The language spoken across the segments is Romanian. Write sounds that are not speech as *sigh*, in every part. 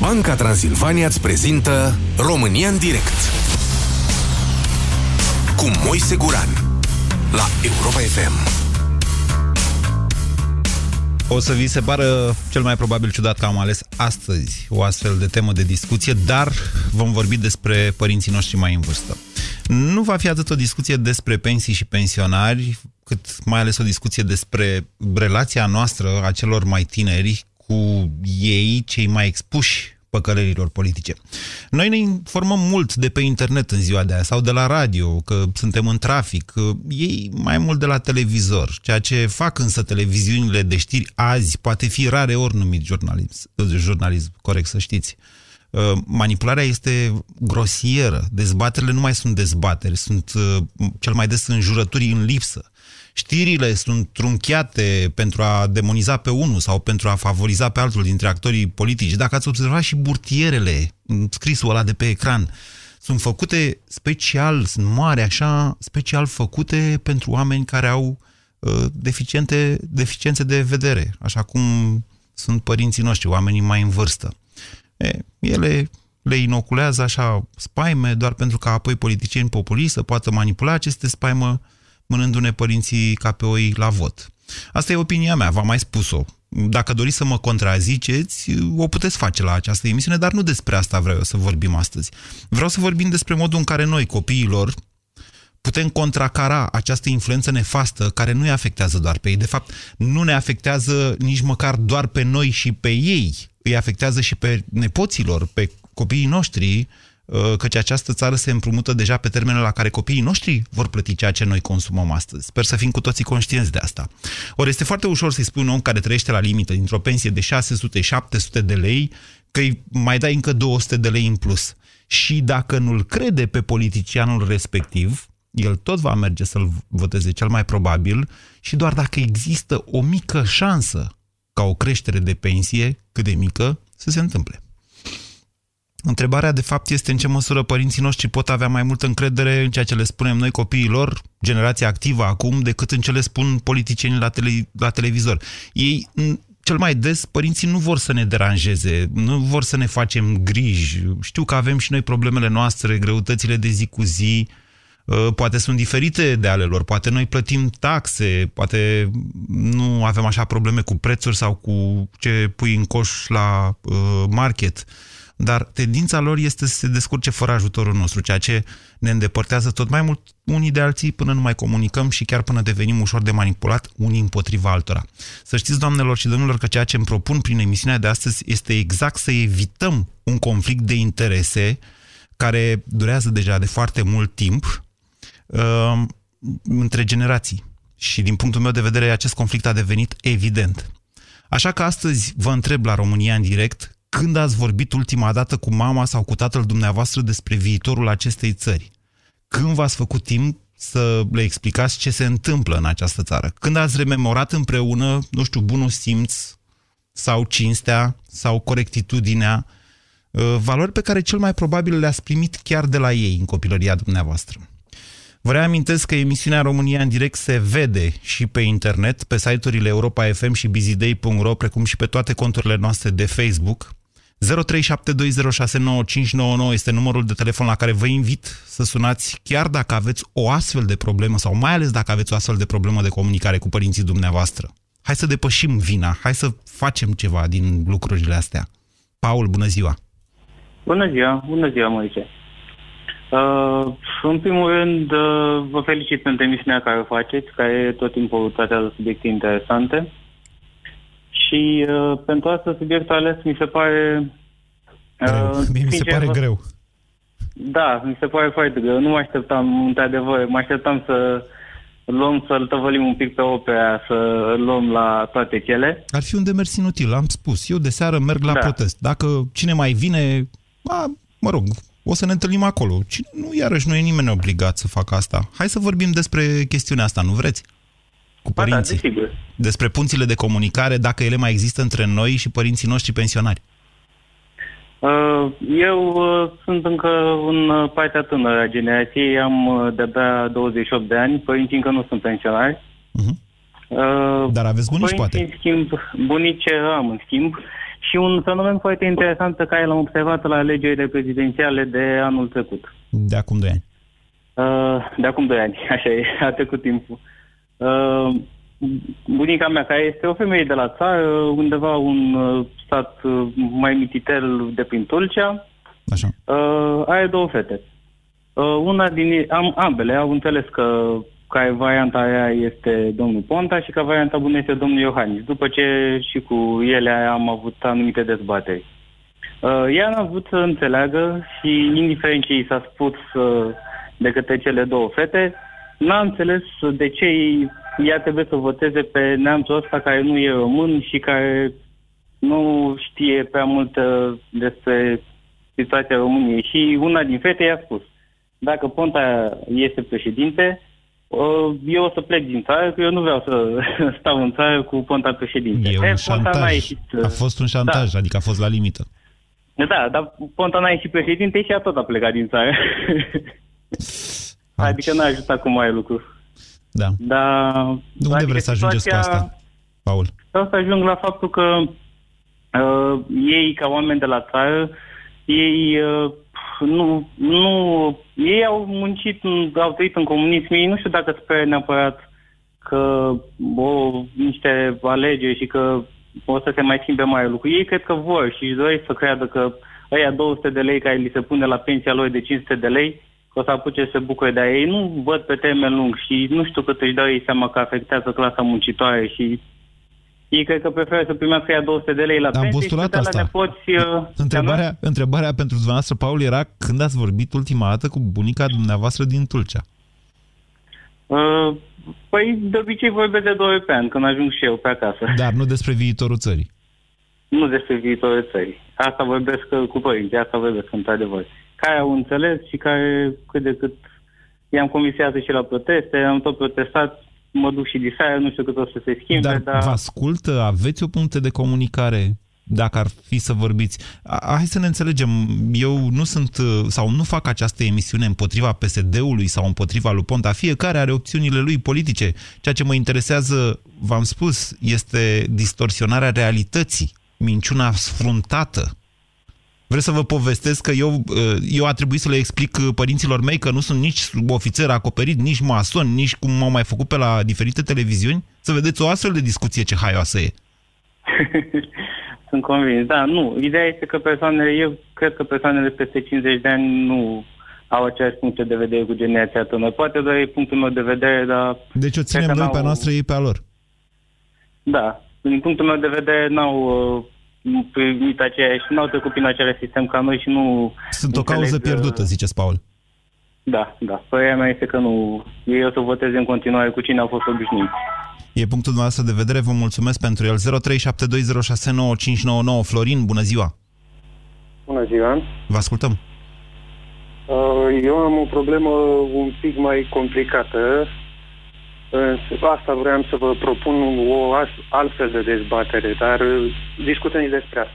Banca Transilvania îți prezintă România în direct cu Moise Guran la Europa FM. O să vi se pară cel mai probabil ciudat că am ales astăzi o astfel de temă de discuție, dar vom vorbi despre părinții noștri mai în vârstă. Nu va fi atât o discuție despre pensii și pensionari, cât mai ales o discuție despre relația noastră a celor mai tineri cu ei, cei mai expuși păcălerilor politice. Noi ne informăm mult de pe internet în ziua de aia sau de la radio, că suntem în trafic, ei mai mult de la televizor. Ceea ce fac însă televiziunile de știri azi poate fi rare ori numit jurnalism, jurnalism corect să știți. Uh, manipularea este grosieră, dezbaterile nu mai sunt dezbateri, sunt uh, cel mai des înjurături în lipsă știrile sunt trunchiate pentru a demoniza pe unul sau pentru a favoriza pe altul dintre actorii politici. Dacă ați observat și burtierele, scrisul ăla de pe ecran, sunt făcute special, sunt mari așa, special făcute pentru oameni care au uh, deficiente, deficiențe de vedere, așa cum sunt părinții noștri, oamenii mai în vârstă. E, ele le inoculează așa spaime doar pentru ca apoi politicieni populiști să poată manipula aceste spaimă mânându-ne părinții ca pe oi la vot. Asta e opinia mea, v-am mai spus-o. Dacă doriți să mă contraziceți, o puteți face la această emisiune, dar nu despre asta vreau să vorbim astăzi. Vreau să vorbim despre modul în care noi, copiilor, putem contracara această influență nefastă care nu îi afectează doar pe ei. De fapt, nu ne afectează nici măcar doar pe noi și pe ei. Îi afectează și pe nepoților, pe copiii noștri, Uh, căci această țară se împrumută deja pe termenul la care copiii noștri vor plăti ceea ce noi consumăm astăzi. Sper să fim cu toții conștienți de asta. Ori este foarte ușor să-i spui un om care trăiește la limită, dintr-o pensie de 600-700 de lei, că îi mai dai încă 200 de lei în plus. Și dacă nu-l crede pe politicianul respectiv, el tot va merge să-l voteze cel mai probabil și doar dacă există o mică șansă ca o creștere de pensie, cât de mică, să se întâmple. Întrebarea, de fapt, este în ce măsură părinții noștri pot avea mai multă încredere în ceea ce le spunem noi copiilor, generația activă acum, decât în ce le spun politicienii la, tele, la televizor. Ei, cel mai des, părinții nu vor să ne deranjeze, nu vor să ne facem griji. Știu că avem și noi problemele noastre, greutățile de zi cu zi, ă, poate sunt diferite de ale lor, poate noi plătim taxe, poate nu avem așa probleme cu prețuri sau cu ce pui în coș la uh, market dar tendința lor este să se descurce fără ajutorul nostru, ceea ce ne îndepărtează tot mai mult unii de alții până nu mai comunicăm și chiar până devenim ușor de manipulat unii împotriva altora. Să știți, doamnelor și domnilor, că ceea ce îmi propun prin emisiunea de astăzi este exact să evităm un conflict de interese care durează deja de foarte mult timp uh, între generații. Și din punctul meu de vedere, acest conflict a devenit evident. Așa că astăzi vă întreb la România în direct când ați vorbit ultima dată cu mama sau cu tatăl dumneavoastră despre viitorul acestei țări? Când v-ați făcut timp să le explicați ce se întâmplă în această țară? Când ați rememorat împreună, nu știu, bunul simț sau cinstea sau corectitudinea, uh, valori pe care cel mai probabil le-ați primit chiar de la ei în copilăria dumneavoastră. Vă reamintesc că emisiunea România în direct se vede și pe internet, pe site-urile Europa FM și busyday.ro, precum și pe toate conturile noastre de Facebook. 0372069599 este numărul de telefon la care vă invit să sunați chiar dacă aveți o astfel de problemă sau mai ales dacă aveți o astfel de problemă de comunicare cu părinții dumneavoastră. Hai să depășim vina, hai să facem ceva din lucrurile astea. Paul, bună ziua! Bună ziua, bună ziua, Moise! Uh, în primul rând, uh, vă felicit pentru emisiunea care o faceți, care tot timpul tratează subiecte interesante. Și uh, pentru asta subiectul ales mi se pare... Uh, Mie *laughs* mi se pare vă... greu. Da, mi se pare foarte greu. Nu mă așteptam, într-adevăr, mă așteptam să luăm, să-l tăvălim un pic pe opera, să luăm la toate cele. Ar fi un demers inutil, am spus. Eu de seară merg la da. protest. Dacă cine mai vine, a, mă rog, o să ne întâlnim acolo. Cine, nu, iarăși, nu e nimeni obligat să facă asta. Hai să vorbim despre chestiunea asta, nu vreți? Cu părinții. Da, desigur. Despre punțile de comunicare, dacă ele mai există între noi și părinții noștri pensionari. Uh, eu uh, sunt încă în uh, partea tânără a generației, am de-abia 28 de ani, părinții încă nu sunt pensionari. Uh-huh. Dar aveți bunici, poate? în schimb, bunice am în schimb Și un fenomen foarte interesant pe care l-am observat la alegerile prezidențiale de anul trecut. De acum 2 ani. Uh, de acum 2 ani, *laughs* așa e, a trecut timpul. Uh, bunica mea, care este o femeie de la țară, undeva un uh, stat uh, mai mititel de prin Tulcea, Așa. uh, are două fete. Uh, una din am, ambele au înțeles că ca varianta aia este domnul Ponta și ca varianta bună este domnul Iohannis, după ce și cu ele am avut anumite dezbateri. Uh, ea n-a vrut să înțeleagă și indiferent ce i s-a spus uh, de către cele două fete, n-a înțeles de ce ea trebuie să voteze pe neamțul ăsta care nu e român și care nu știe prea mult uh, despre situația României. Și una din fete i-a spus, dacă Ponta este președinte, uh, eu o să plec din țară, că eu nu vreau să *laughs* stau în țară cu Ponta președinte. E E, un Ponta n-a șantaj. ieșit, uh, A fost un șantaj, adică a fost la limită. Da, dar Ponta n-a ieșit președinte și a tot a plecat din țară. *laughs* adică n-a ajutat cu mai lucru. Da. Dar... De unde adică vreți să ajungeți cu situația- asta, Paul? Vreau să ajung la faptul că uh, ei, ca oameni de la țară, ei uh, nu, nu, ei au muncit, în- au trăit în comunism, ei nu știu dacă speră neapărat că o, niște alegeri și că o să se mai schimbe mai lucru. Ei cred că vor și își doresc să creadă că ăia 200 de lei care li se pune la pensia lor de 500 de lei, că o să apuce să se bucure de ei. Nu văd pe termen lung și nu știu cât își dau ei seama că afectează clasa muncitoare și ei cred că preferă să primească ea 200 de lei la Am pensie și postulat să dea la asta. nepoți... uh, Întrebarea, întrebarea pentru dumneavoastră, Paul, era când ați vorbit ultima dată cu bunica dumneavoastră din Tulcea? Uh, Păi, de obicei vorbesc de două ori pe an, când ajung și eu pe acasă. Dar nu despre viitorul țării. Nu despre viitorul țării. Asta vorbesc uh, cu părinții, asta vorbesc într-adevăr. Care au înțeles și care cât de cât i-am convisează și la proteste, am tot protestat, mă duc și diseară, nu știu cât o să se schimbe, Dar dar... vă ascultă? Aveți o puncte de comunicare? Dacă ar fi să vorbiți. A- Hai să ne înțelegem. Eu nu sunt uh, sau nu fac această emisiune împotriva PSD-ului sau împotriva lui Ponta. Fiecare are opțiunile lui politice. Ceea ce mă interesează, v-am spus, este distorsionarea realității, minciuna sfruntată. Vreți să vă povestesc că eu, uh, eu a trebuit să le explic uh, părinților mei că nu sunt nici ofițer acoperit, nici mason, nici cum m-au mai făcut pe la diferite televiziuni? Să vedeți o astfel de discuție ce haioasă e. *laughs* Sunt convins, da, nu. Ideea este că persoanele, eu cred că persoanele peste 50 de ani nu au aceeași puncte de vedere cu generația tânără. Poate doar e punctul meu de vedere, dar Deci o ținem Cred că noi pe a n-au- noastră, ei pe a lor. da, din punctul meu de vedere n-au uh, primit aceeași, n-au trecut prin același sistem ca noi și nu... Sunt o înțeleg, cauză uh, pierdută, ziceți, Paul. Da, da. Părerea mea este că nu... Ei o să voteze în continuare cu cine au fost obișnuiți. E punctul dumneavoastră de vedere, vă mulțumesc pentru el. 0372069599 Florin, bună ziua! Bună ziua! Vă ascultăm. Uh, Eu am o problemă un pic mai complicată. Însă Asta vreau să vă propun o as- altfel de dezbatere, dar uh, discutăm și despre asta.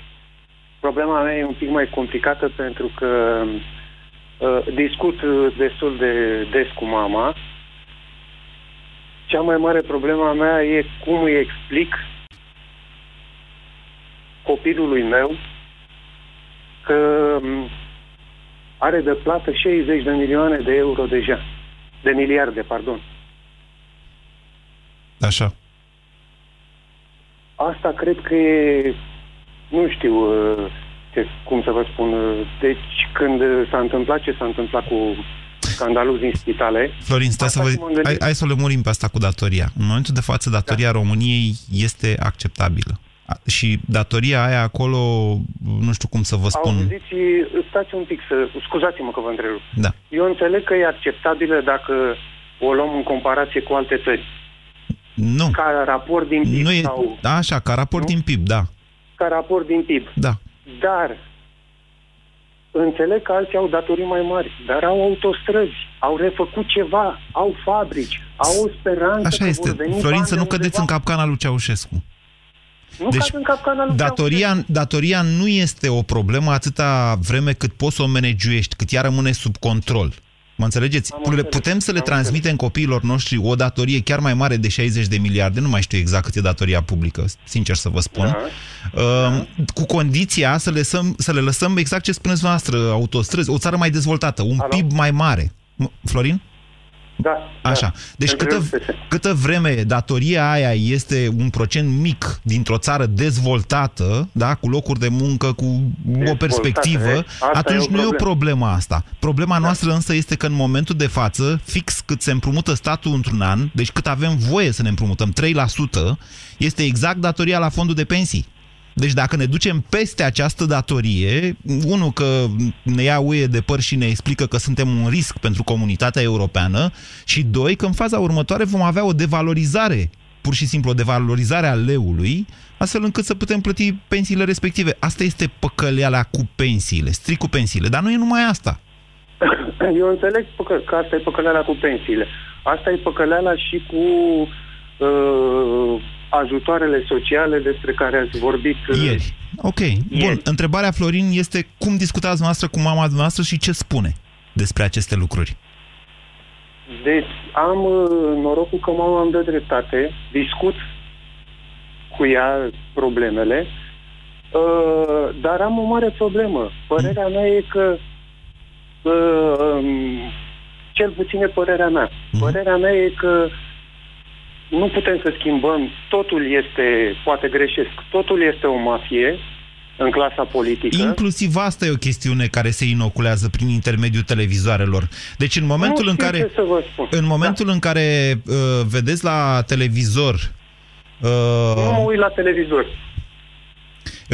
Problema mea e un pic mai complicată pentru că uh, discut uh, destul de des cu mama. Cea mai mare problema mea e cum îi explic copilului meu că m, are de plată 60 de milioane de euro deja. De miliarde, pardon. Așa. Asta cred că e, nu știu uh, ce, cum să vă spun, uh, deci când uh, s-a întâmplat ce s-a întâmplat cu scandalul din spitale, Florin, stai să Asta vă... și m-am gândit. Hai, hai să o lămurim pe asta cu datoria. În momentul de față, datoria Da. României este acceptabilă. A- Și datoria aia acolo, nu știu cum să vă spun. auziți, stați un pic să, scuzați-mă că vă întrerup. Da. Eu înțeleg că e acceptabilă dacă o luăm în comparație cu alte țări. Nu. Ca raport din PIB Nu e... sau Așa, ca raport Nu? din PIB, da. ca raport din PIB. Da. Dar înțeleg că alții au datorii mai mari, dar au autostrăzi, au refăcut ceva, au fabrici, au o speranță Așa că este. vor veni Florin, bani să de nu cădeți în undeva. capcana lui Ceaușescu. Nu Deci, cad în capcana lui Datoria, datoria nu este o problemă atâta vreme cât poți să o managiuiești, cât ea rămâne sub control. Mă înțelegeți? Am Putem înțeles, să le am transmitem copiilor noștri o datorie chiar mai mare de 60 de miliarde, nu mai știu exact cât e datoria publică, sincer să vă spun, Da. uh, cu condiția să le, lăsăm, să le lăsăm exact ce spuneți noastră, autostrăzi, o țară mai dezvoltată, un Alo? PIB mai mare. M- Florin? Da. Așa. Da. Deci Pentru câtă, că- câtă vreme datoria aia este un procent mic dintr-o țară dezvoltată, da, cu locuri de muncă, cu o Dezvoltată, perspectivă, e, asta atunci e o nu e o problemă. problemă asta. Problema noastră însă este că în momentul de față, fix cât se împrumută statul într-un an, deci cât avem voie să ne împrumutăm, 3%, este exact datoria la fondul de pensii. Deci dacă ne ducem peste această datorie, unul că ne ia uie de păr și ne explică că suntem un risc pentru comunitatea europeană și doi, că în faza următoare vom avea o devalorizare, pur și simplu o devalorizare a leului, astfel încât să putem plăti pensiile respective. Asta este păcăleala cu pensiile, strict cu pensiile, dar nu e numai asta. *coughs* Eu înțeleg păcă, că asta e păcăleala cu pensiile. Asta e păcăleala și cu uh, ajutoarele sociale despre care ați vorbit. uh, Ieri. Ok. Bun. Ieri. Întrebarea, Florin, este cum discutați noastră cu mama noastră și ce spune despre aceste lucruri? Deci am uh, norocul că mama îmi dă dreptate, discut cu ea problemele, uh, dar am o mare problemă. Părerea mea e că, uh, um, cel puțin e părerea mea, părerea mea e că nu putem să schimbăm, totul este, poate greșesc, totul este o mafie în clasa politică. Inclusiv asta e o chestiune care se inoculează prin intermediul televizoarelor. Deci în momentul Nu în știu care ce să vă spun. în momentul în care uh, vedeți la televizor Nu mă uh, uit la televizor.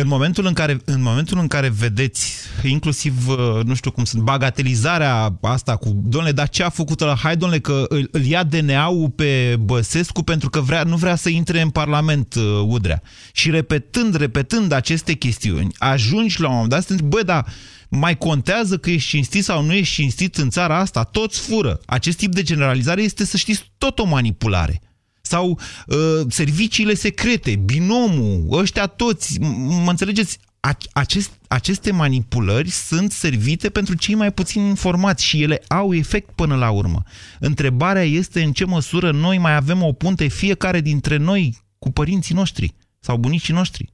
În momentul în care în momentul în care vedeți inclusiv uh, nu știu cum sunt bagatelizarea asta cu domnule, dar ce a făcut ăla? Hai domnule că îl, îl ia DNA-ul pe Băsescu pentru că vrea, nu vrea să intre în Parlament uh, Udrea. Și repetând, repetând aceste chestiuni, ajungi la un moment dat să te întrebi, bă, dar mai contează că ești cinstit sau nu ești cinstit în țara asta? Toți fură. Acest tip de generalizare este, să știți, tot o manipulare sau uh, serviciile secrete, binomul, ăștia toți, m- mă înțelegeți? A- acest, aceste manipulări sunt servite pentru cei mai puțin informați și ele au efect până la urmă. Întrebarea este în ce măsură noi mai avem o punte fiecare dintre noi cu părinții noștri sau bunicii noștri.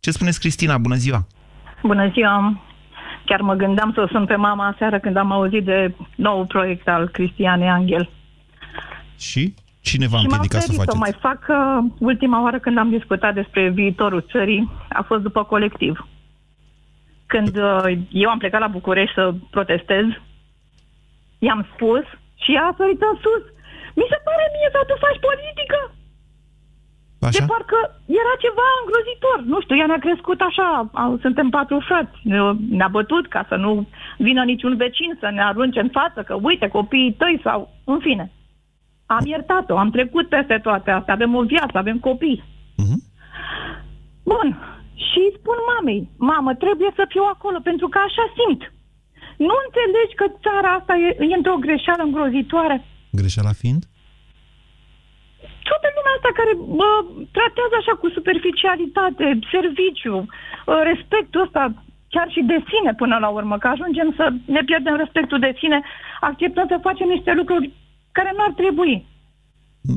Ce spuneți, Cristina? Bună ziua! Bună ziua! Chiar mă gândeam să o sun pe mama aseară când am auzit de nou proiect al Cristianei Angel. Și? Cine v-a și m-am împiedicat să o ferit să faceți? mai fac că ultima oară când am discutat despre viitorul țării a fost după colectiv. Când uh, eu am plecat la București să protestez, i-am spus și ea a sărit în sus. Mi se pare mie că tu faci politică. De Așa? parcă era ceva îngrozitor. Nu știu, ea ne-a crescut așa. Au- Suntem patru frați. Ne- Ne-a bătut ca să nu vină niciun vecin să ne arunce în față că uite copiii tăi sau... În fine. Am iertat-o, am trecut peste toate astea. Avem o viață, avem copii. Mhm. Bun. Și îi spun mamei, mamă, trebuie să fiu acolo pentru că așa simt. Nu înțelegi că țara asta e, e într-o greșeală îngrozitoare? Greșeala fiind? toată lumea asta care bă, tratează așa cu superficialitate, serviciu, ă, respectul ăsta chiar și de sine până la urmă, că ajungem să ne pierdem respectul de sine, acceptăm să facem niște lucruri care nu ar trebui.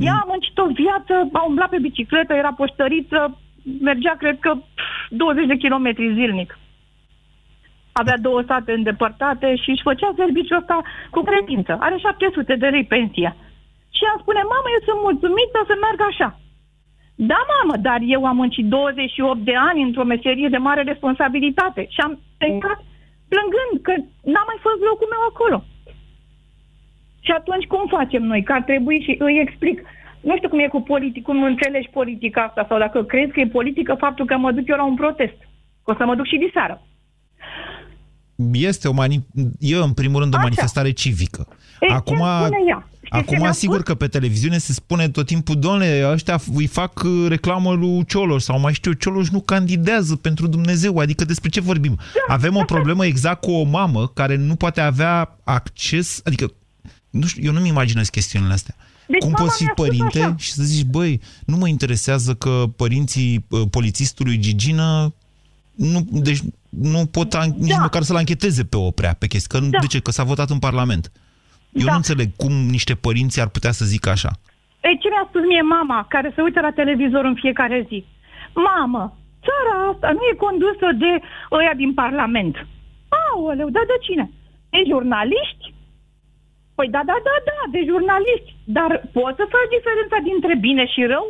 Ea a muncit o viață, a umblat pe bicicletă, era poștăriță, mergea, cred că, pf, 20 de kilometri zilnic. Avea două sate îndepărtate și își făcea serviciul ăsta cu credință. Are 700 de lei pensia. Și ea spune, mamă, eu sunt mulțumită să merg așa. Da, mamă, dar eu am muncit 28 de ani într-o meserie de mare responsabilitate și am plecat plângând că n-a mai fost locul meu acolo. Și atunci cum facem noi? Că ar trebui și îi explic. Nu știu cum e cu politic, cum înțelegi politica asta sau dacă crezi că e politică faptul că mă duc eu la un protest. O să mă duc și diseară. Este o mani... e în primul rând o Așa. manifestare civică. Ei, ce Acum, spune ea? Știți ce acum mi-a sigur spus? că pe televiziune se spune tot timpul, domnule, ăștia îi fac uh, reclamă lui Cioloș sau mai știu, eu, Cioloș nu candidează pentru Dumnezeu, adică despre ce vorbim? Da. Avem o problemă exact cu o mamă care nu poate avea acces, adică, nu știu, eu nu-mi imaginez chestiunile astea. Deci Cum mama poți fi mi-a spus părinte așa. și să zici, băi, nu mă interesează că părinții uh, polițistului Gigină nu, deci nu pot an- nici Da. măcar să-l ancheteze pe oprea pe chestii. Că, Da. De ce? Că s-a votat în Parlament. Eu Da. nu înțeleg cum niște părinți ar putea să zică așa. Ei, ce mi-a spus mie mama, care se uită la televizor în fiecare zi? Mamă, țara asta nu e condusă de ăia din Parlament. Aoleu, da de cine? De jurnaliști? Păi da, da, da, da, de jurnaliști. Dar poți să faci diferența dintre bine și rău?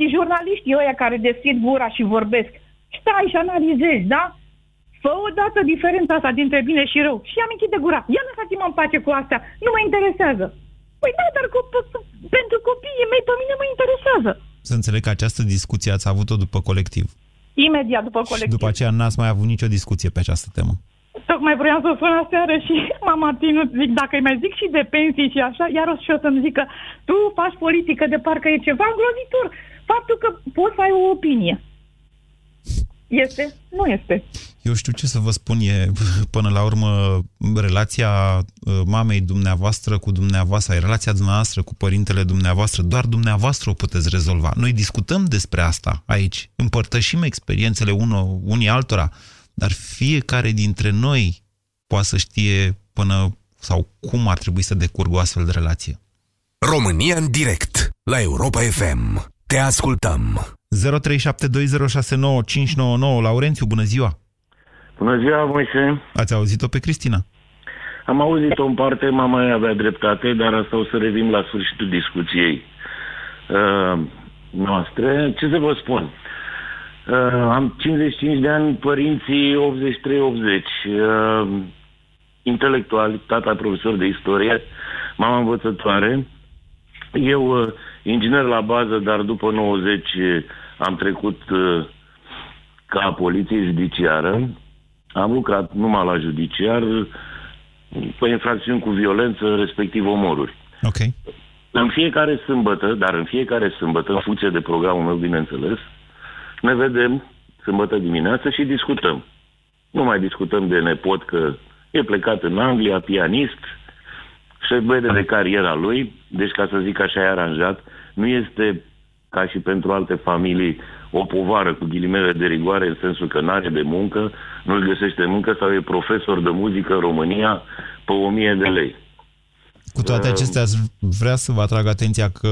De jurnaliștii ăia care deschid gura și vorbesc. Stai și analizezi, da? Fă odată diferența asta dintre bine și rău și am închide gura. Ia lăsați-mă în pace cu astea, nu mă interesează. Păi da, dar cu, pentru copiii mei pe mine mă interesează. Să înțeleg că această discuție ați avut-o după colectiv. Imediat după colectiv. Și după aceea n-ați mai avut nicio discuție pe această temă. Tocmai vreau să spun aseară și *laughs* m-am abținut, zic, dacă îi mai zic și de pensii și așa, iar o și o să-mi zică, tu faci politică de parcă e ceva îngrozitor. Faptul că poți să ai o opinie. Este? Nu este. Eu știu ce să vă spun, e *laughs* până la urmă relația uh, mamei dumneavoastră cu dumneavoastră, relația dumneavoastră cu părintele dumneavoastră, doar dumneavoastră o puteți rezolva. Noi discutăm despre asta aici, împărtășim experiențele uno, unii altora, dar fiecare dintre noi poate să știe până sau cum ar trebui să decurgă o astfel de relație. România în direct la Europa FM. Te ascultăm. 0372069599 Laurențiu, bună ziua! Bună ziua, Moise. Ați auzit-o pe Cristina? Am auzit-o în parte, mama ei avea dreptate, dar asta o să revin la sfârșitul discuției uh, noastre. Ce să vă spun? Uh, am 55 de ani, părinții 83-80, uh, intelectuali, tata profesor de istorie, mama învățătoare. Eu, uh, inginer la bază, dar după 90 am trecut uh, ca poliție judiciară. Am lucrat numai la judiciar pe infracțiuni cu violență, respectiv omoruri. Ok. În fiecare sâmbătă, dar în fiecare sâmbătă, în funcție de programul meu, bineînțeles, ne vedem sâmbătă dimineață și discutăm. Nu mai discutăm de nepot că e plecat în Anglia, pianist, și vede de cariera lui, deci ca să zic așa e aranjat, nu este ca și pentru alte familii o povară cu ghilimele de rigoare în sensul că n-are de muncă, nu-și găsește muncă sau e profesor de muzică în România pe 1000 de lei. Cu toate acestea, aș vrea să vă atrag atenția că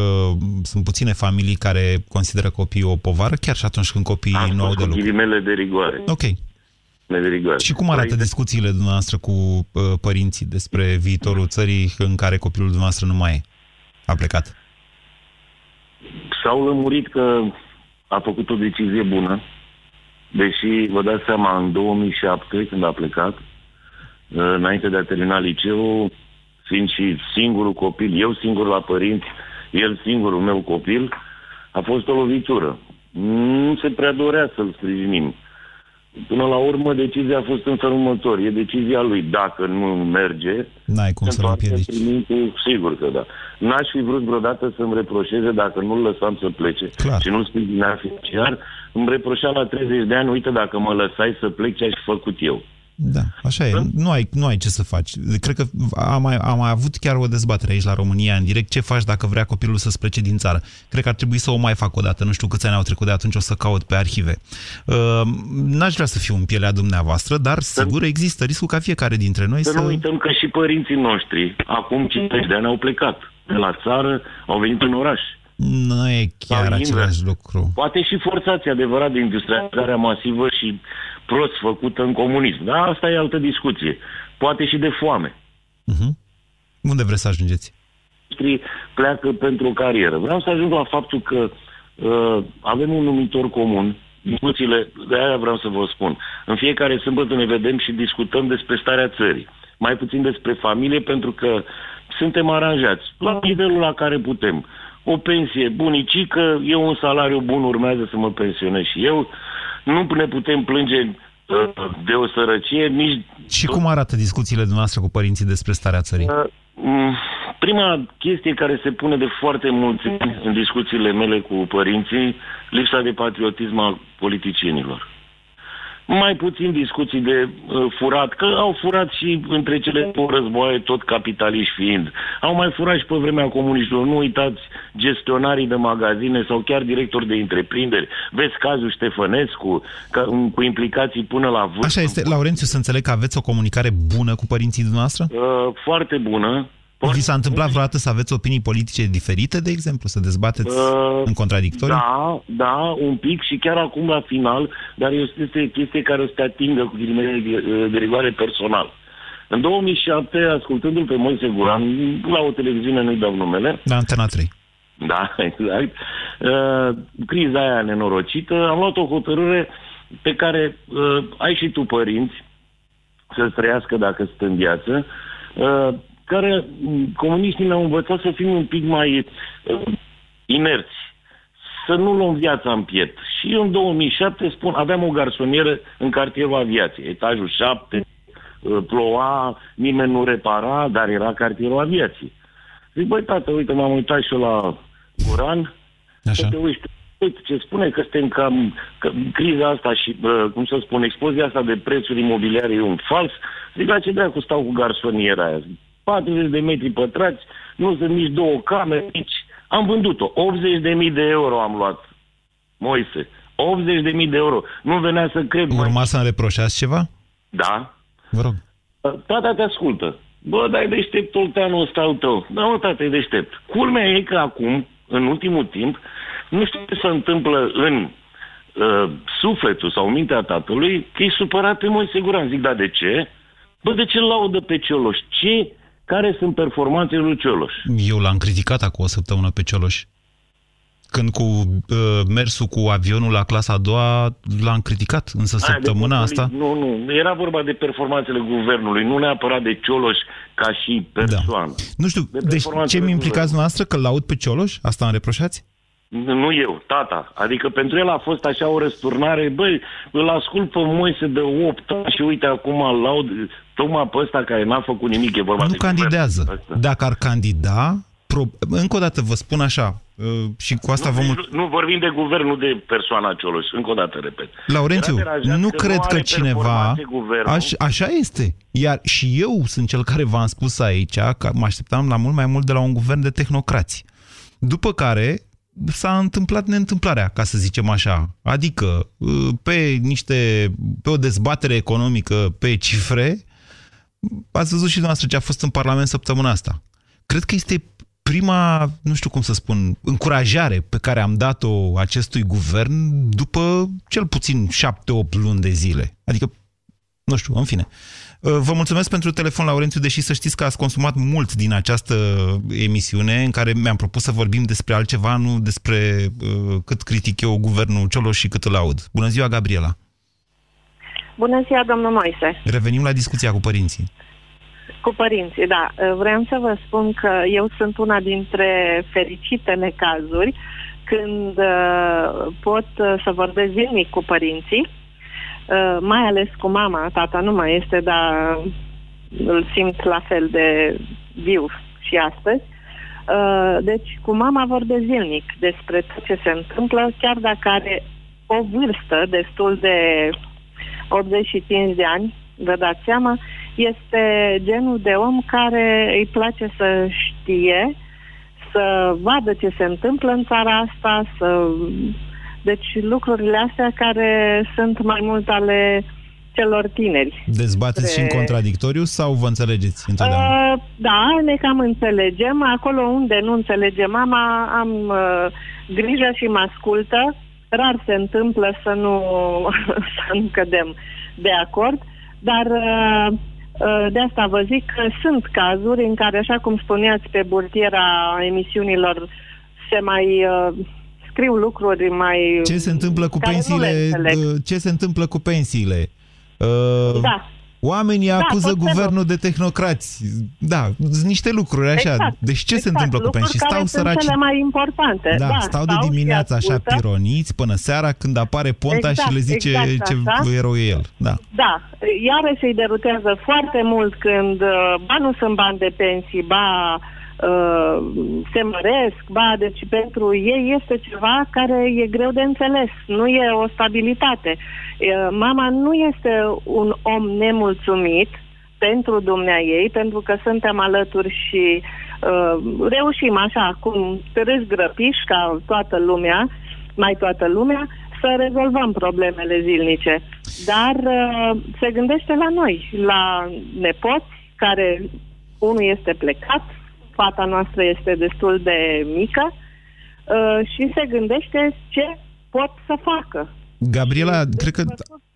sunt puține familii care consideră copiii o povară, chiar și atunci când copiii Am nu au spus de cu lucru. ghilimele de rigoare. Ok. De rigoare. Și cum arată Păi, discuțiile dumneavoastră cu uh, părinții despre viitorul țării în care copilul dumneavoastră nu mai e? A plecat. S-au lămurit că a făcut o decizie bună, deși, vă dați seama, în 2007, când a plecat, înainte de a termina liceul, fiind și singurul copil, eu singur la părinți, el singurul meu copil, a fost o lovitură. Nu se prea dorea să-l sprijinim. Până la urmă, decizia a fost în felul următor. E decizia lui. Dacă nu merge, N-ai cum se să-l întoarce împiedici. primitul, sigur că da. N-aș fi vrut vreodată să-mi reproșeze dacă nu-l lăsam să plece Clar. și nu-l sprijinea financiar. Îmi reproșea la 30 de ani, uite, dacă mă lăsai să plec, ce aș fi făcut eu. Da, așa e. Nu ai, nu ai ce să faci. Cred că am mai, am mai avut chiar o dezbatere aici la România în direct. Ce faci dacă vrea copilul să-ți plece din țară? Cred că ar trebui să o mai fac o dată. Nu știu câți ani au trecut de atunci, o să caut pe arhive. Uh, n-aș vrea să fiu în pielea dumneavoastră, dar sigur există riscul ca fiecare dintre noi Să să... nu uităm că și părinții noștri, acum 50 de ani, au plecat de la țară, au venit în oraș. Nu e chiar Sau același invers. lucru. Poate și forțați, adevărat, de industrializarea masivă și prost făcută în comunism. Dar asta e altă discuție. Poate și de foame. Uh-huh. Unde vreți să ajungeți? noștri pleacă pentru o carieră. Vreau să ajung la faptul că uh, avem un numitor comun. Discuțiile, de aia vreau să vă spun. În fiecare sâmbătă ne vedem și discutăm despre starea țării. Mai puțin despre familie, pentru că suntem aranjați la nivelul la care putem. O pensie bunicică, eu un salariu bun urmează să mă pensionez și eu. Nu ne putem plânge uh, de o sărăcie, nici Și cum arată discuțiile dumneavoastră cu părinții despre starea țării? Uh, mm, Prima chestie care se pune de foarte mulți ani în discuțiile mele cu părinții, lipsa de patriotism a politicienilor. Mai puțin discuții de uh, furat, că au furat și între cele două războaie, tot capitaliști fiind. Au mai furat și pe vremea comuniștilor. Nu uitați gestionarii de magazine sau chiar directori de întreprinderi. Vezi cazul Ștefănescu, ca, cu implicații până la vârstă. Așa este. Laurențiu, să înțeleg că aveți o comunicare bună cu părinții dumneavoastră? Uh, foarte bună. Vi s-a întâmplat vreodată să aveți opinii politice diferite, de exemplu, să dezbateți uh, în contradictoriu? Da, da, un pic și chiar acum la final, dar este o chestie care o să te atingă cu ghilimele de rigoare personal. În 2007, ascultându-l pe Moise Guran, la o televiziune, nu-i dau numele. La Antena 3. Da, *laughs* exact. Uh, criza aia nenorocită, am luat o hotărâre pe care uh, ai și tu părinți să trăiască dacă sunt în viață, uh, care mm, comuniștii ne-au învățat să fim un pic mai uh, inerți, să nu luăm viața în piept. Și în 2007, spun, aveam o garsonieră în cartierul aviației, etajul 7, uh, ploua, nimeni nu repara, dar era cartierul aviației. Zic, băi, tată, uite, m-am uitat și eu la Guran, Așa. să te uiți, uite ce spune că suntem cam, că criza asta și, bă, cum să spun, explozia asta de prețuri imobiliare e un fals. Zic, la ce dracu stau cu garsoniera aia? 40 de metri pătrați, nu sunt nici două camere, nici... Am vândut-o. 80 de mii de euro am luat. Moise. 80 de mii de euro. Nu venea să cred. Urma mai... să-mi reproșați ceva? Da. Vă rog. Tata te ascultă. Bă, dar e deștept olteanul ăsta al tău. Da, mă, tata, e deștept. Culmea e că acum, în ultimul timp, nu știu ce se întâmplă în uh, sufletul sau mintea tatălui, că e supărat pe Moise Guran. Zic, da, de ce? Bă, de ce laudă pe Cioloș? Ce? Care sunt performanțele lui Cioloș? Eu l-am criticat acum o săptămână pe Cioloș. Când cu uh, mersul cu avionul la clasa a doua l-am criticat, însă Aia săptămâna asta... Nu, nu, era vorba de performanțele guvernului, nu neapărat de Cioloș ca și da. persoană. Da. Nu știu, de deci ce mi implicați noastră că laud pe Cioloș? Asta am reproșați? Nu eu, tata. Adică pentru el a fost așa o răsturnare, băi, îl ascult pe Moise de 8 ani și uite acum laud tocmai pe ăsta care n-a făcut nimic, e vorba Nu de candidează. Guvern. Dacă ar candida, pro... încă o dată vă spun așa, uh, și cu asta nu, vă mult... nu, nu vorbim de guvern, nu de persoana Cioloș, încă o dată repet. Laurențiu, nu că cred că cineva... Aș, așa este. Iar și eu sunt cel care v-am spus aici că mă așteptam la mult mai mult de la un guvern de tehnocrați. După care, s-a întâmplat neîntâmplarea, ca să zicem așa. Adică, uh, pe niște, pe o dezbatere economică, pe cifre, ați văzut și dumneavoastră ce a fost în Parlament săptămâna asta. Cred că este prima, nu știu cum să spun, încurajare pe care am dat-o acestui guvern după cel puțin șapte-opt luni de zile. Adică, nu știu, în fine. Uh, vă mulțumesc pentru telefon, Laurențiu, deși să știți că ați consumat mult din această emisiune în care mi-am propus să vorbim despre altceva, nu despre uh, cât critic eu guvernul Cioloș și cât îl aud. Bună ziua, Gabriela! Bună ziua, domnul Moise! Revenim la discuția cu părinții. Cu părinții, da. Uh, vreau să vă spun că eu sunt una dintre fericitele cazuri când uh, pot uh, să vorbesc zilnic cu părinții Uh, mai ales cu mama, tata nu mai este, dar îl simt la fel de viu și astăzi. Uh, deci cu mama vorbesc zilnic despre tot ce se întâmplă, chiar dacă are o vârstă destul de 85 de ani, vă dați seama, este genul de om care îi place să știe, să vadă ce se întâmplă în țara asta, să deci lucrurile astea care sunt mai mult ale celor tineri. Dezbateți Spre... și în contradictoriu sau vă înțelegeți întotdeauna? Uh, da, ne cam înțelegem. Acolo unde nu înțelege mama, am uh, grijă și mă ascultă. Rar se întâmplă să nu, *laughs* să nu cădem de acord, dar uh, uh, de asta vă zic că sunt cazuri în care, așa cum spuneați pe burtiera emisiunilor, se mai... Uh, scriu lucruri mai... Ce se întâmplă cu pensiile? Ce se întâmplă cu pensiile? Uh, da. Oamenii da, acuză guvernul de tehnocrați. Da, sunt niște lucruri așa. Exact, deci ce exact. se întâmplă cu pensii? Stau săraci. cele mai importante. Da, da stau, stau de dimineața așa pironiți până seara când apare ponta exact, și le zice exact, ce așa. erou e el. Da. Da, iarăși îi derutează foarte mult când uh, ba nu sunt bani de pensii, ba Uh, se măresc, ba, deci pentru ei este ceva care e greu de înțeles, nu e o stabilitate. Uh, mama nu este un om nemulțumit pentru dumnea ei, pentru că suntem alături și uh, reușim așa, cum târâși grăpiș ca toată lumea, mai toată lumea, să rezolvăm problemele zilnice. Dar uh, se gândește la noi, la nepoți, care unul este plecat, fata noastră este destul de mică uh, și se gândește ce pot să facă. Gabriela, cred că...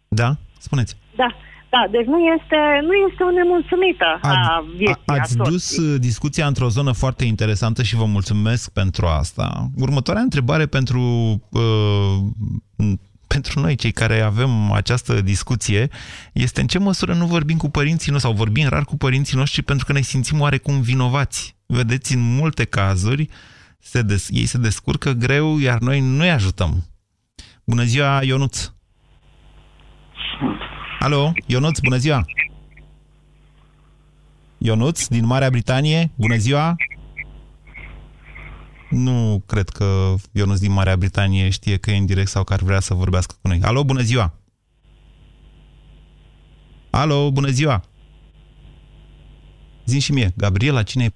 Da? Spuneți. Da, da, deci nu este, nu este o nemulțumită a vieții. A, ați a dus uh, discuția într-o zonă foarte interesantă și vă mulțumesc pentru asta. Următoarea întrebare pentru, uh, pentru noi, cei care avem această discuție, este în ce măsură nu vorbim cu părinții noștri sau vorbim rar cu părinții noștri pentru că ne simțim oarecum vinovați. Vedeți, în multe cazuri, se des, ei se descurcă greu, iar noi nu-i ajutăm. Bună ziua, Ionuț! Alo, Ionuț, bună ziua! Ionuț, din Marea Britanie, bună ziua! Nu cred că Ionuț din Marea Britanie știe că e în direct sau că ar vrea să vorbească cu noi. Alo, bună ziua! Alo, bună ziua! Zin și mie, Gabriela, cine e?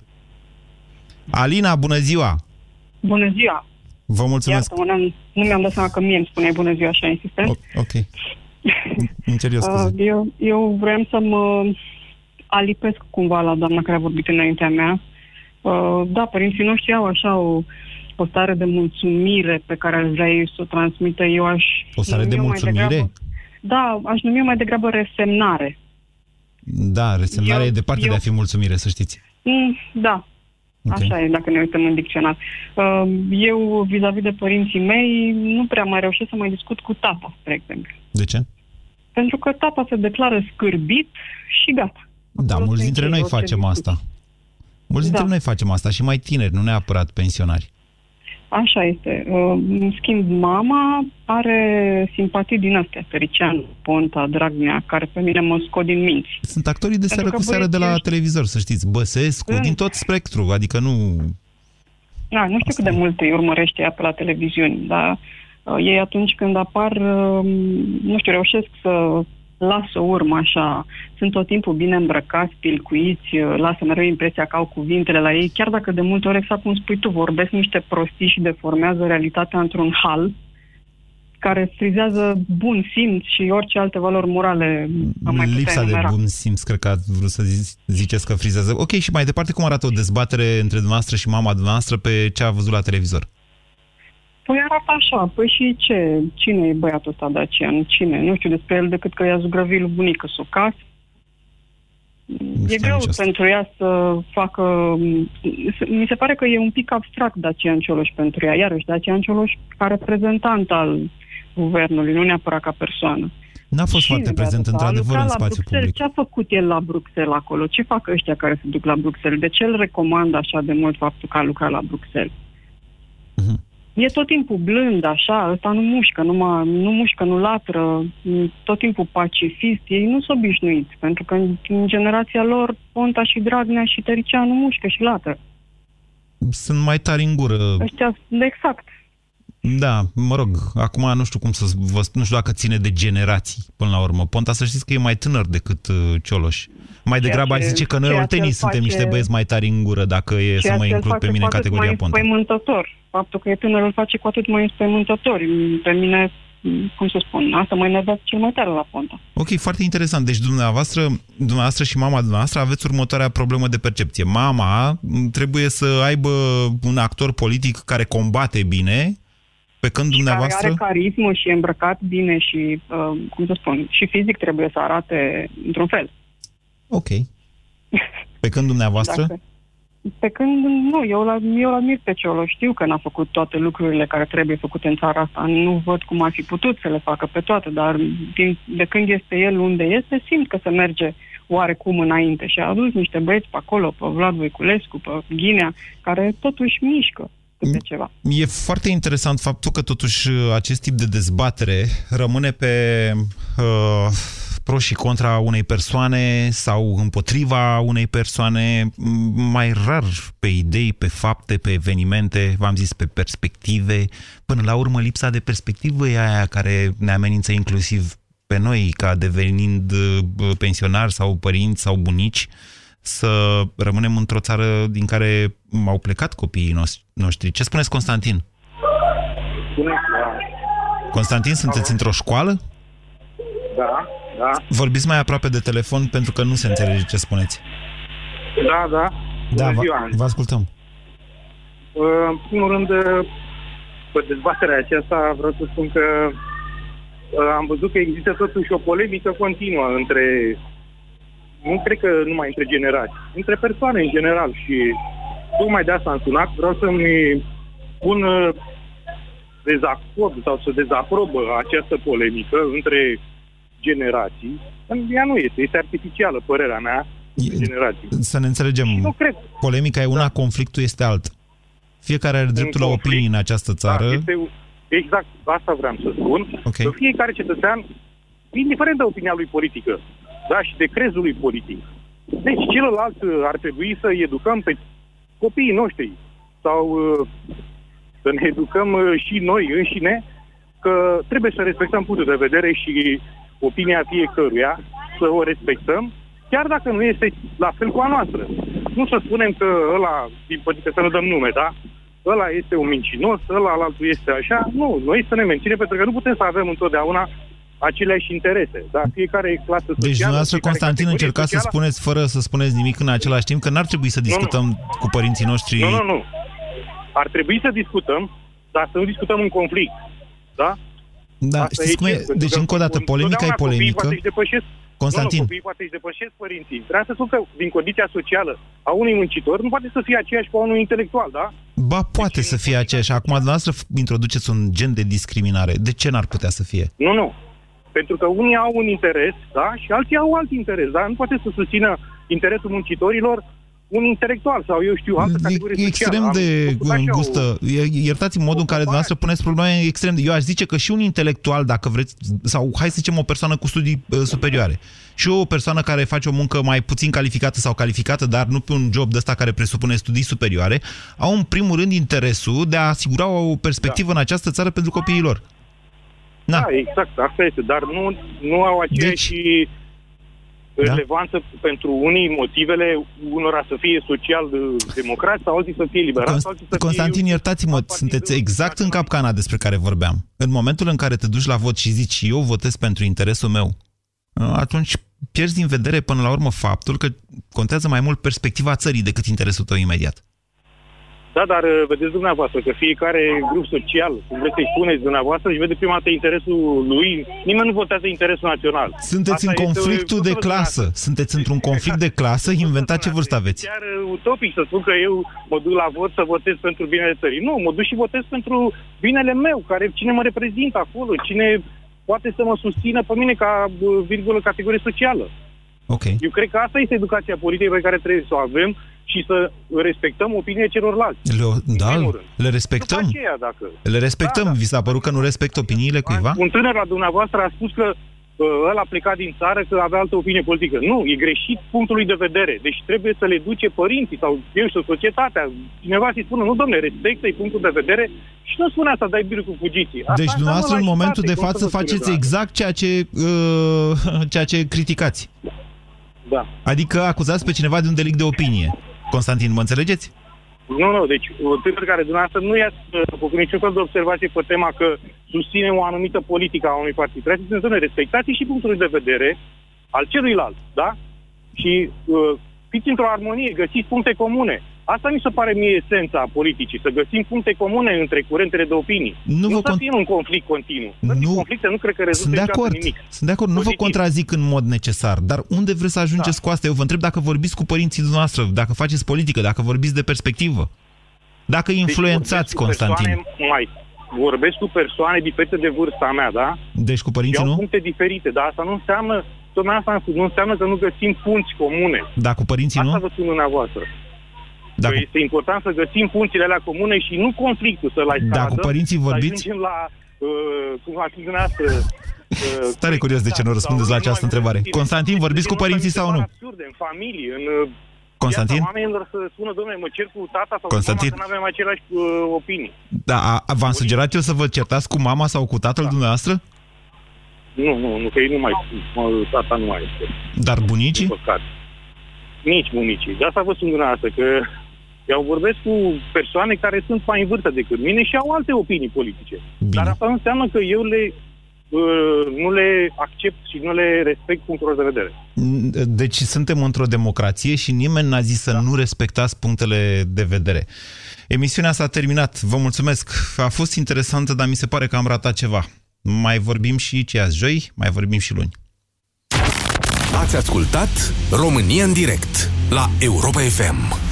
Alina, bună ziua! Bună ziua! Vă mulțumesc! Iartă, nu, nu mi-am dat seama că mie îmi spuneai bună ziua așa insistent. O, ok. În *laughs* serios, uh, eu, eu vreau să mă alipesc cumva la doamna care a vorbit înaintea mea. Uh, da, părinții noștri au așa o, o stare de mulțumire pe care aș vrea ei să o transmită. Eu aș o stare de mulțumire? Degrabă, da, aș numi mai degrabă resemnare. Da, resemnare eu, e departe eu, de a fi mulțumire, să știți. Mm, da, Okay. Așa e, dacă ne uităm în dicționar. Uh, eu, vis-a-vis de părinții mei, nu prea mai reușesc să mai discut cu tata, spre exemplu. De ce? Pentru că tata se declară scârbit și gata. Da, Acolo mulți dintre noi facem asta. Mulți dintre da. noi facem asta și mai tineri, nu neapărat pensionari. Așa este. Uh, în schimb, mama are simpatii din astea, Tărician, Ponta, Dragnea, care pe mine mă scot din minți. Sunt actorii de seară cu seară de la ești... televizor, să știți. Băsescu, din tot spectru, adică nu... Da, nu știu Asta cât de mult îi urmărește ea pe la televiziuni, dar uh, ei atunci când apar, uh, nu știu, reușesc să lasă urmă așa, sunt tot timpul bine îmbrăcați, pilcuiți, uh, lasă mereu impresia că au cuvintele la ei, chiar dacă de multe ori, exact cum spui tu, vorbesc niște prostii și deformează realitatea într-un hal care strizează bun simț și orice alte valori morale am mai Lipsa de bun simț, cred că ați vrut să ziceți că frizează. Ok, și mai departe, cum arată o dezbatere între dumneavoastră și mama dumneavoastră pe ce a văzut la televizor? Păi arată așa, păi și ce? Cine e băiatul ăsta Dacian? Cine? Nu știu despre el decât că i-a zugrăvit lui bunică să o casă. E greu pentru ea să facă... Mi se pare că e un pic abstract Dacian Cioloș pentru ea. Iarăși, Dacian Cioloș ca reprezentant al guvernului, nu neapărat ca persoană. N-a fost Cine foarte prezent, într-adevăr, în spațiu public. Ce a făcut el la Bruxelles acolo? Ce fac ăștia care se duc la Bruxelles? De ce îl recomandă așa de mult faptul că a lucrat la Bruxelles? Uh-huh e tot timpul blând, așa, ăsta nu mușcă, nu, mă, nu mușcă, nu latră, tot timpul pacifist, ei nu sunt obișnuiți, pentru că în, în generația lor Ponta și Dragnea și Tăricea nu mușcă și latră. Sunt mai tari în gură. Ăștia, exact. Da, mă rog, acum nu știu cum să vă, nu știu dacă ține de generații până la urmă. Ponta să știți că e mai tânăr decât uh, Cioloș. Mai ceea degrabă ce, zice că noi oltenii suntem face, niște băieți mai tari în gură, dacă e să mă includ pe mine în categoria Ponta. Mai Faptul că e tânăr îl face cu atât mai înspăimântător. Pe mine cum să spun, asta mă enervează cel mai tare la Ponta. Ok, foarte interesant. Deci dumneavoastră, dumneavoastră și mama dumneavoastră aveți următoarea problemă de percepție. Mama trebuie să aibă un actor politic care combate bine pe când și dumneavoastră... care are carismă și e îmbrăcat bine și, uh, cum să spun, și fizic trebuie să arate într-un fel. Ok. Pe când dumneavoastră? Dacă... Pe când, nu, eu la, eu la admir pe Ciolo. Știu că n-a făcut toate lucrurile care trebuie făcute în țara asta. Nu văd cum ar fi putut să le facă pe toate, dar din, de când este el unde este, simt că se merge oarecum înainte și a adus niște băieți pe acolo, pe Vlad Voiculescu, pe Ghinea, care totuși mișcă câte ceva. E foarte interesant faptul că totuși acest tip de dezbatere rămâne pe uh, pro și contra unei persoane sau împotriva unei persoane, mai rar pe idei, pe fapte, pe evenimente, v-am zis, pe perspective. Până la urmă, lipsa de perspectivă e aia care ne amenință inclusiv pe noi, ca devenind uh, pensionari sau părinți sau bunici, să rămânem într-o țară din care au plecat copiii noștri. Ce spuneți, Constantin? Bună Constantin, sunteți într-o școală? Da, da. Vorbiți mai aproape de telefon pentru că nu se înțelege ce spuneți. Da, da. Da, Bună vă, ziua. vă ascultăm. Uh, În primul rând, uh, pe dezbaterea aceasta vreau să spun că uh, am văzut că există totuși o polemică continuă între, nu cred că numai între generații, între persoane în general și tocmai de asta am sunat. Vreau să-mi pun uh, dezacord sau să dezaprobă această polemică între generații. Ea nu este, este artificială, părerea mea, între generații. Să ne înțelegem. Nu cred. Polemica e una, conflictul este altă. Fiecare are dreptul la conflict. opinii în această țară. Da, este, exact, asta vreau să spun. Ok. Că fiecare cetățean, indiferent de opinia lui politică, da, și de crezul lui politic. Deci celălalt uh, ar trebui să educăm pe copiii noștri sau uh, să ne educăm uh, și noi înșine că trebuie să respectăm punctul de vedere și opinia fiecăruia, să o respectăm, chiar dacă nu este la fel cu a noastră. Nu să spunem că ăla, din păcate să nu dăm nume, da? Ăla este un mincinos, ăla altul este așa. Nu, noi să ne menținem, pentru că nu putem să avem întotdeauna aceleași interese. Da? Fiecare clasă socială... Deci dumneavoastră, fiecare Constantin, categorie încercați să socială- spuneți, fără să spuneți nimic în același timp, că n-ar trebui să discutăm cu părinții noștri... Nu, nu, nu. Ar trebui să discutăm, dar să nu discutăm în conflict. Da? Da, Asta știți e cum e? cert, pentru Deci, că încă o dată, polemica e întotdeauna copiii polemică. poate își depășesc Constantin. Nu, nu, copiii poate își depășesc părinții. Vreau să spun că din condiția socială a unui muncitor nu poate să fie aceeași cu a unui intelectual, da? Ba, poate să fie aceeași. Acum, dumneavoastră f- introduceți un gen de discriminare. De ce n-ar putea să fie? Nu, nu. Pentru că unii au un interes, da? Și alții au alt interes, da? Nu poate să susțină interesul muncitorilor un intelectual sau eu știu altă categorie E socială. extrem Am de făcut așa o- îngustă. E- Iertați-mi modul în care dumneavoastră puneți problema, e extrem de... Eu aș zice că și un intelectual, dacă vreți, sau hai să zicem o persoană cu studii uh, superioare, și o persoană care face o muncă mai puțin calificată sau calificată, dar nu pe un job de ăsta care presupune studii superioare, au în primul rând interesul de a asigura o perspectivă Da. în această țară pentru copiii lor. Na. Da, exact, asta este, dar nu, nu au aceeași deci, relevanță pentru unii motivele, unora să fie social-democrat sau alții să fie liberal sau alții să Constantin, fie... iertați-mă, sunteți exact în capcana despre care vorbeam. În momentul în care te duci la vot și zici eu votez pentru interesul meu, atunci pierzi din vedere până la urmă faptul că contează mai mult perspectiva țării decât interesul tău imediat. Da, dar uh, vedeți dumneavoastră că fiecare grup social, cum vreți să-i spuneți dumneavoastră, își vede prima dată interesul lui. Nimeni nu votează interesul național. Sunteți Asta în este o- conflictul de clasă. Sunteți într-un *laughs* conflict de clasă, inventați ce vârstă aveți. chiar uh, utopic să spun că eu mă duc la vot să votez pentru binele țării. Nu, mă duc și votez pentru binele meu, care cine mă reprezintă acolo, cine poate să mă susțină pe mine ca uh, virgulă categorie socială. Ok. Eu cred că asta este educația politică pe care trebuie să o avem și să respectăm opinia celorlalți. Le, da, primul rând. le respectăm. După aceea, dacă... Le respectăm. Vi s-a părut că nu respect opiniile cuiva? Un tânăr la dumneavoastră a spus că uh, ăla a plecat din țară că avea altă opinie politică. Nu, e greșit punctul lui de vedere. Deci trebuie să le duce părinții sau, eu știu, societatea. Cineva să-i spună, nu, domne, respectă-i punctul de vedere și nu spune asta, dai birul cu fugiții. Asta Deci înseamnă dumneavoastră în laicitate, momentul de cum să față vă spun eu, faceți da. exact ceea ce, uh, *laughs* ceea ce criticați. Da. Adică acuzați pe cineva de un delict de opinie. Constantin, mă înțelegeți? Nu, nu, deci un tânăr care dumneavoastră nu i-ați uh, făcut niciun fel de observație pe tema că susține o anumită politică a unui partid. Trebuie să ne respectați și punctul de vedere al celuilalt, da? Și uh, fiți într-o armonie, găsiți puncte comune. Asta mi se pare mie esența politicii, să găsim puncte comune între curentele de opinii. Nu Nu, vă să con- fie un conflict continuu. Să fie conflicte nu cred că rezultă Sunt de niciodată acord. nimic. Sunt de acord. Nu vă Pozitiv. contrazic în mod necesar, dar unde vreți să ajungeți Da. cu asta? Eu vă întreb dacă vorbiți cu părinții dumneavoastră, dacă faceți politică, dacă vorbiți de perspectivă. Dacă influențați, Deci vorbesc cu Constantin. persoane Mai, vorbesc cu persoane diferite de vârsta mea, da? Deci cu Și părinții au nu? puncte diferite, dar asta nu înseamnă, tocmai asta am spus, nu înseamnă că nu găsim punți comune. Da, cu părinții Asta nu? vă spun dumneavoastră. Da, Că cu- este important să găsim punțile alea comune și nu conflictul să-l Da, cu escaladăm, părinții să vorbiți? ajungem la, uh, cum a spus dumneavoastră... *laughs* Uh, Tare curios de ce nu răspundeți la această întrebare. Constantin, vorbiți cu părinții sau nu? Absurde, în familie, în uh, Constantin? viața oamenilor să spună, domnule, mă cer cu tata sau Constantin? cu mama că nu avem aceleași uh, opinii. Da, a- a- v-am sugerat eu să vă certați cu mama sau cu tatăl dumneavoastră? Nu, nu, nu, că ei nu mai, mă, tata nu mai este. Dar bunicii? Păcat. Nici bunicii. De asta vă spun dumneavoastră, că eu vorbesc cu persoane care sunt mai în vârstă decât mine și au alte opinii politice. Bine. Dar asta nu înseamnă că eu le uh, nu le accept și nu le respect punctul lor de vedere. Deci suntem într-o democrație și nimeni n-a zis să da. nu respectați punctele de vedere. Emisiunea s-a terminat. Vă mulțumesc. A fost interesantă, dar mi se pare că am ratat ceva. Mai vorbim și ce azi, joi, mai vorbim și luni. Ați ascultat România în direct la Europa FM,